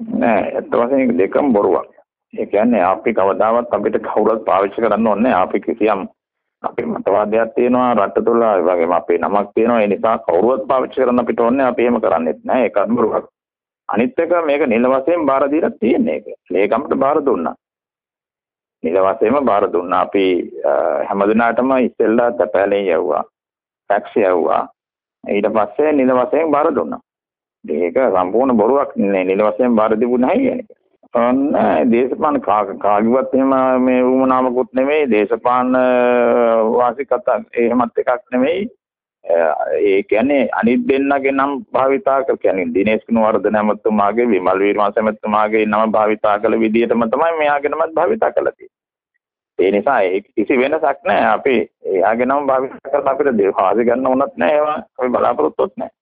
නෑ ඇත්ත වශයෙන්ම දෙකම බොරුවක්. ඒ කියන්නේ අපි කවදාවත් අපිට කවුරුත් පාවිච්චි කරන්න ඕනේ අපි කිසියම් අපේ මතවාදයක් තියෙනවා රට තුළ ඒ වගේම අපේ නමක් තියෙනවා ඒ නිසා කවුරුවත් පාවිච්චි කරන්න අපිට ඕනේ අපි එහෙම කරන්නේත් නෑ ඒකත් බොරුවක්. අනිත් එක මේක නිල වශයෙන් බාර දීලා තියෙන එක. ලේකම්ට බාර දුන්නා. නිල වශයෙන්ම බාර දුන්නා. අපි හැමදිනාටම ඉස්සෙල්ලා තැපෑලේ යවුවා. ටැක්සි යවුවා. ඊට පස්සේ නිල වශයෙන් බාර දුන්නා. ඒක සම්පූර්ණ බොරුවක් නේ නිල වශයෙන් බාර දීපු නැහැ කියන එක. ඔන්න දේශපාලන කාගේවත් එහෙම මේ වුමනාමකුත් නෙමෙයි දේශපාලන වාසිකත එහෙමත් එකක් නෙමෙයි ඒ කියන්නේ අනිත් දෙන්නගේ නම් භාවිතා කර කියන්නේ දිනේෂ් කුණවර්ධන ඇමතුමාගේ විමල් වීරවංශ ඇමතුමාගේ නම භාවිතා කළ විදිහටම තමයි මෙයාගේ නමත් භාවිතා කළා තියෙන්නේ. ඒ නිසා ඒ කිසි වෙනසක් නැහැ අපි එයාගේ නම භාවිතා කරලා අපිට දේවාසි ගන්න උනත් නැහැ ඒවා අපි බලාපොරොත්තුත් නැහැ.